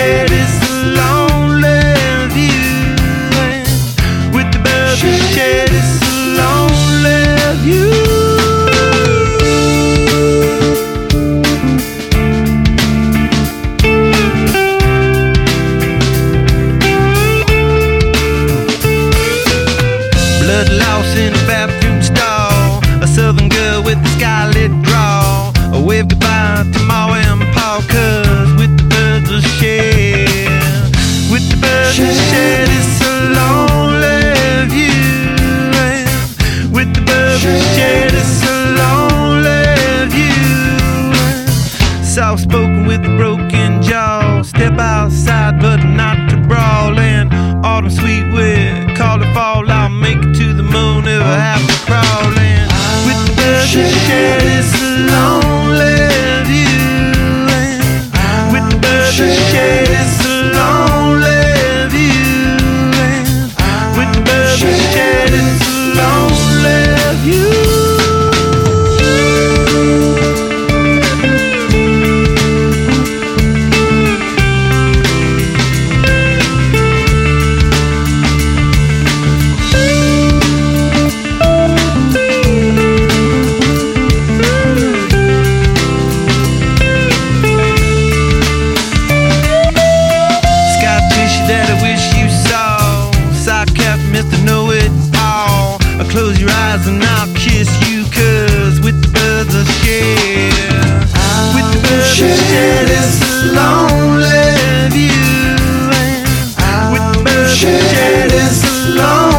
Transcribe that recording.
shed, lonely view. And with the birds of shed, it's a lonely view. Blood with a broken jaw. Step outside, but not to brawl. And autumn sweet wind, call it fall. I'll make it to the moon if I have to crawl. And with the birds of shed, it's a eyes and I'll kiss you cause with the birds are I'll with the birds share are scared lonely view with the birds share this lonely.